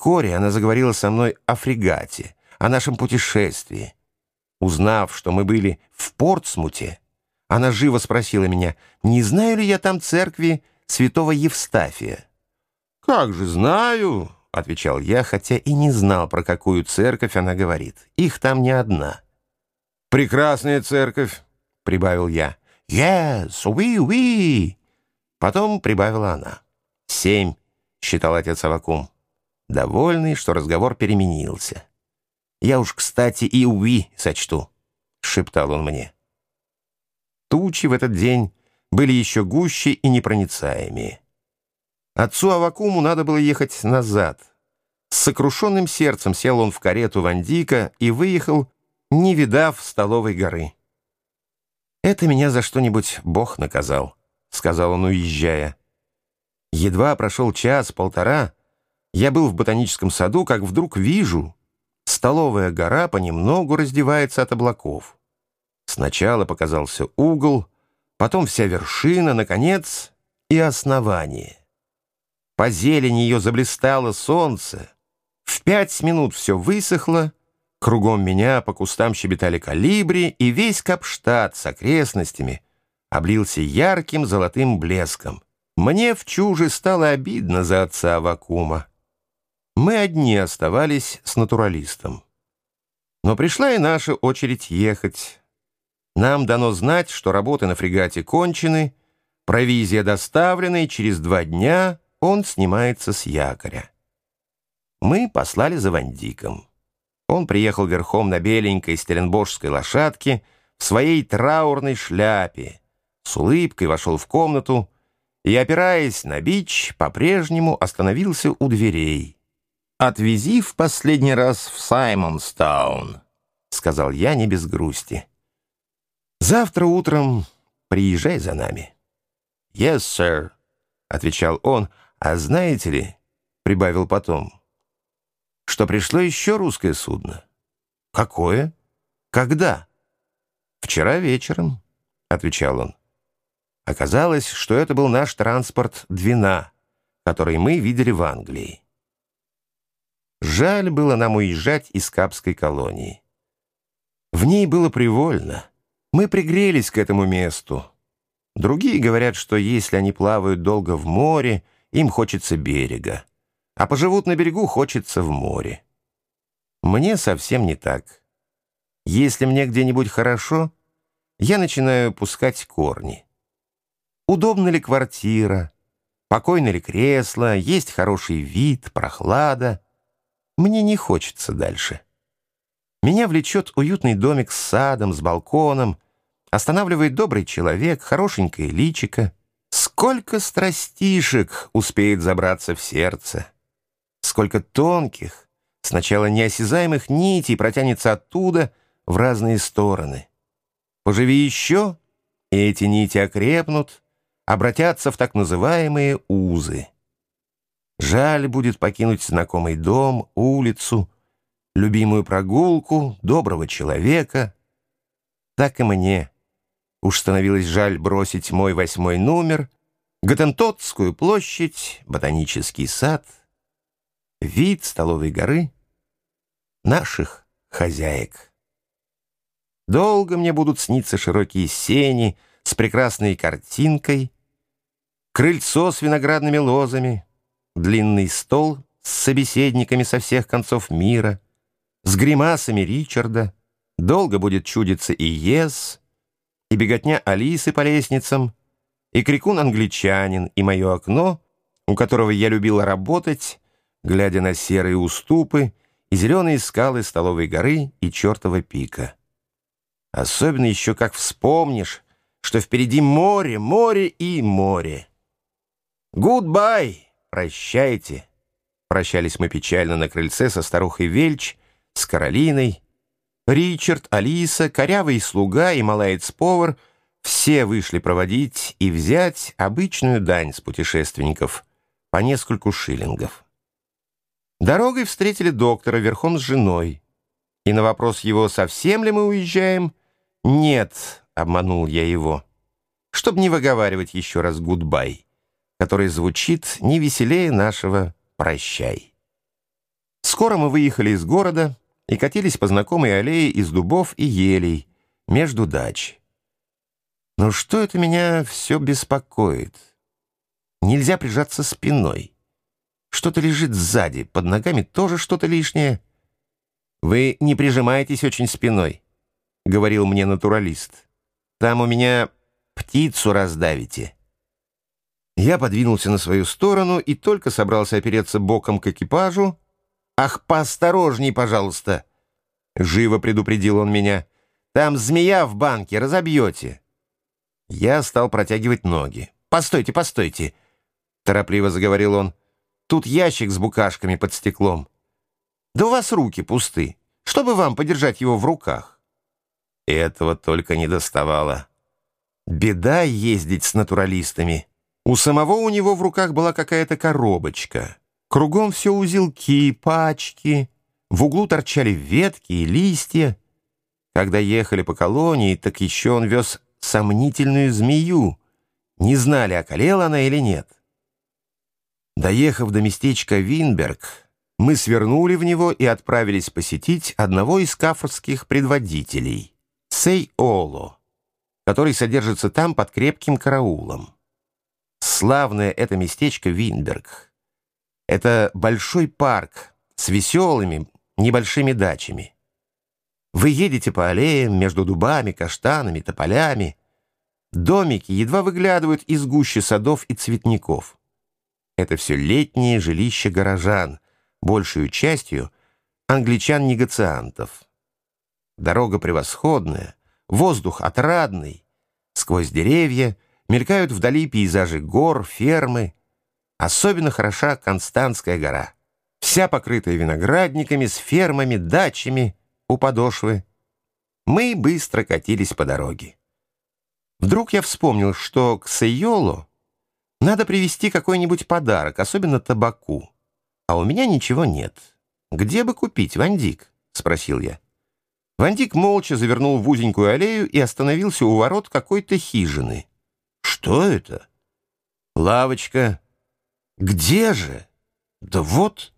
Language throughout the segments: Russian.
Вскоре она заговорила со мной о фрегате, о нашем путешествии. Узнав, что мы были в Портсмуте, она живо спросила меня, не знаю ли я там церкви святого Евстафия. «Как же знаю», — отвечал я, хотя и не знал, про какую церковь она говорит. Их там не одна. «Прекрасная церковь», — прибавил я. «Yes, oui, oui». Потом прибавила она. «Семь», — считал отец Авакум, довольный, что разговор переменился. «Я уж, кстати, и уи сочту», — шептал он мне. Тучи в этот день были еще гуще и непроницаемее. Отцу Авакуму надо было ехать назад. С сокрушенным сердцем сел он в карету Вандика и выехал, не видав столовой горы. «Это меня за что-нибудь Бог наказал», — сказал он, уезжая. Едва прошел час-полтора, я был в ботаническом саду, как вдруг вижу, столовая гора понемногу раздевается от облаков. Сначала показался угол, потом вся вершина, наконец, и основание. По зелени ее заблистало солнце. В пять минут все высохло, кругом меня по кустам щебетали калибри, и весь Капштадт с окрестностями облился ярким золотым блеском. Мне в чуже стало обидно за отца Авакума. Мы одни оставались с натуралистом. Но пришла и наша очередь ехать. Нам дано знать, что работы на фрегате кончены, провизия доставлена, и через два дня он снимается с якоря. Мы послали за Вандиком. Он приехал верхом на беленькой стеленбожской лошадке в своей траурной шляпе, с улыбкой вошел в комнату и, опираясь на бич, по-прежнему остановился у дверей. «Отвези в последний раз в Саймонстаун», — сказал я не без грусти. «Завтра утром приезжай за нами». «Yes, sir», — отвечал он, — «А знаете ли, — прибавил потом, — что пришло еще русское судно?» «Какое? Когда?» «Вчера вечером», — отвечал он. Оказалось, что это был наш транспорт «Двина», который мы видели в Англии. Жаль было нам уезжать из Капской колонии. В ней было привольно. Мы пригрелись к этому месту. Другие говорят, что если они плавают долго в море, им хочется берега, а поживут на берегу хочется в море. Мне совсем не так. Если мне где-нибудь хорошо, я начинаю пускать корни. Удобна ли квартира, покойно ли кресло, есть хороший вид, прохлада. Мне не хочется дальше. Меня влечет уютный домик с садом, с балконом, останавливает добрый человек, хорошенькое личико — Сколько страстишек успеет забраться в сердце, сколько тонких, сначала неосязаемых нитей протянется оттуда в разные стороны. Поживи еще, и эти нити окрепнут, обратятся в так называемые узы. Жаль будет покинуть знакомый дом, улицу, любимую прогулку, доброго человека. Так и мне. Уж становилось жаль бросить мой восьмой номер — Готентотскую площадь, ботанический сад, вид столовой горы, наших хозяек. Долго мне будут сниться широкие сени с прекрасной картинкой, крыльцо с виноградными лозами, длинный стол с собеседниками со всех концов мира, с гримасами Ричарда, долго будет чудиться и Ес, и беготня Алисы по лестницам — и крикун-англичанин, и мое окно, у которого я любила работать, глядя на серые уступы и зеленые скалы столовой горы и чертова пика. Особенно еще как вспомнишь, что впереди море, море и море. «Goodbye! Прощайте!» Прощались мы печально на крыльце со старухой Вельч, с Каролиной. Ричард, Алиса, корявый слуга и малаец-повар — все вышли проводить и взять обычную дань с путешественников по нескольку шиллингов. Дорогой встретили доктора верхом с женой. И на вопрос его, совсем ли мы уезжаем, «Нет», — обманул я его, чтобы не выговаривать еще раз «гудбай», который звучит не веселее нашего «прощай». Скоро мы выехали из города и катились по знакомой аллее из дубов и елей между дач. Но что это меня все беспокоит? Нельзя прижаться спиной. Что-то лежит сзади, под ногами тоже что-то лишнее. «Вы не прижимаетесь очень спиной», — говорил мне натуралист. «Там у меня птицу раздавите». Я подвинулся на свою сторону и только собрался опереться боком к экипажу. «Ах, поосторожней, пожалуйста!» Живо предупредил он меня. «Там змея в банке, разобьете». Я стал протягивать ноги. «Постойте, постойте!» Торопливо заговорил он. «Тут ящик с букашками под стеклом. Да у вас руки пусты. Чтобы вам подержать его в руках?» Этого только не доставало. Беда ездить с натуралистами. У самого у него в руках была какая-то коробочка. Кругом все узелки, пачки. В углу торчали ветки и листья. Когда ехали по колонии, так еще он вез сомнительную змею. Не знали, околела она или нет. Доехав до местечка Винберг, мы свернули в него и отправились посетить одного из кафорских предводителей, Сей-Оло, который содержится там под крепким караулом. Славное это местечко Винберг. Это большой парк с веселыми небольшими дачами. Вы едете по аллеям между дубами, каштанами, тополями. Домики едва выглядывают из гущи садов и цветников. Это все летние жилища горожан — большую частью англичан-негациантов. Дорога превосходная, воздух отрадный, сквозь деревья мелькают вдали пейзажи гор, фермы. Особенно хороша Константская гора, вся покрытая виноградниками, с фермами, дачами у подошвы. Мы быстро катились по дороге. Вдруг я вспомнил, что к Сейолу надо привезти какой-нибудь подарок, особенно табаку. «А у меня ничего нет. Где бы купить, Вандик?» — спросил я. Вандик молча завернул в узенькую аллею и остановился у ворот какой-то хижины. «Что это?» «Лавочка». «Где же?» «Да вот».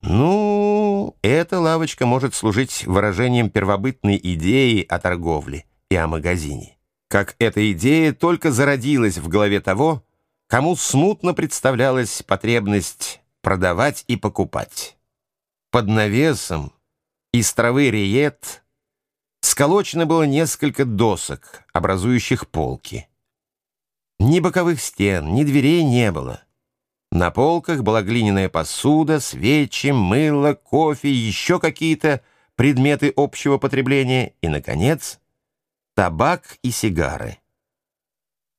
Ну, эта лавочка может служить выражением первобытной идеи о торговле и о магазине. Как эта идея только зародилась в голове того, кому смутно представлялась потребность продавать и покупать. Под навесом из травы риет сколочено было несколько досок, образующих полки. Ни боковых стен, ни дверей не было. На полках была глиняная посуда, свечи, мыло, кофе, еще какие-то предметы общего потребления и, наконец, табак и сигары.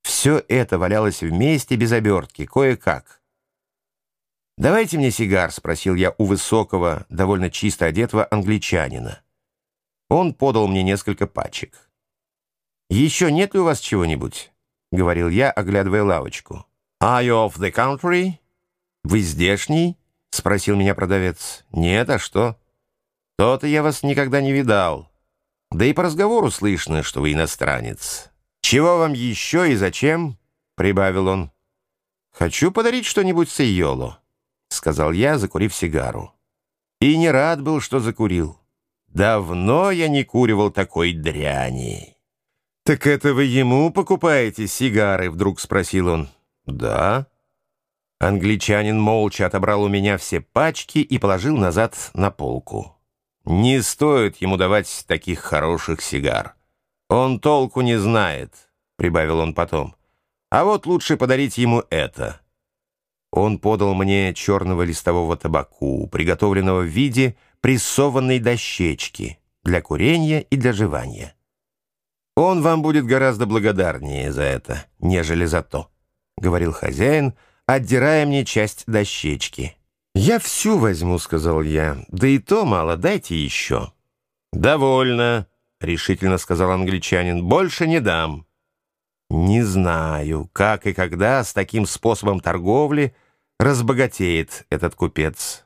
Все это валялось вместе без обертки, кое-как. «Давайте мне сигар», — спросил я у высокого, довольно чисто одетого англичанина. Он подал мне несколько пачек. «Еще нет ли у вас чего-нибудь?» — говорил я, оглядывая лавочку. «Are you of the country?» «Вы здешний?» — спросил меня продавец. «Нет, а что?» «То-то я вас никогда не видал. Да и по разговору слышно, что вы иностранец. Чего вам еще и зачем?» — прибавил он. «Хочу подарить что-нибудь Сейолу». — сказал я, закурив сигару. И не рад был, что закурил. Давно я не куривал такой дряни. «Так это вы ему покупаете сигары?» — вдруг спросил он. «Да». Англичанин молча отобрал у меня все пачки и положил назад на полку. «Не стоит ему давать таких хороших сигар. Он толку не знает», — прибавил он потом. «А вот лучше подарить ему это». Он подал мне черного листового табаку, приготовленного в виде прессованной дощечки для курения и для жевания. «Он вам будет гораздо благодарнее за это, нежели за то», — говорил хозяин, отдирая мне часть дощечки. «Я всю возьму», — сказал я. «Да и то мало, дайте еще». «Довольно», — решительно сказал англичанин. «Больше не дам». Не знаю, как и когда с таким способом торговли разбогатеет этот купец.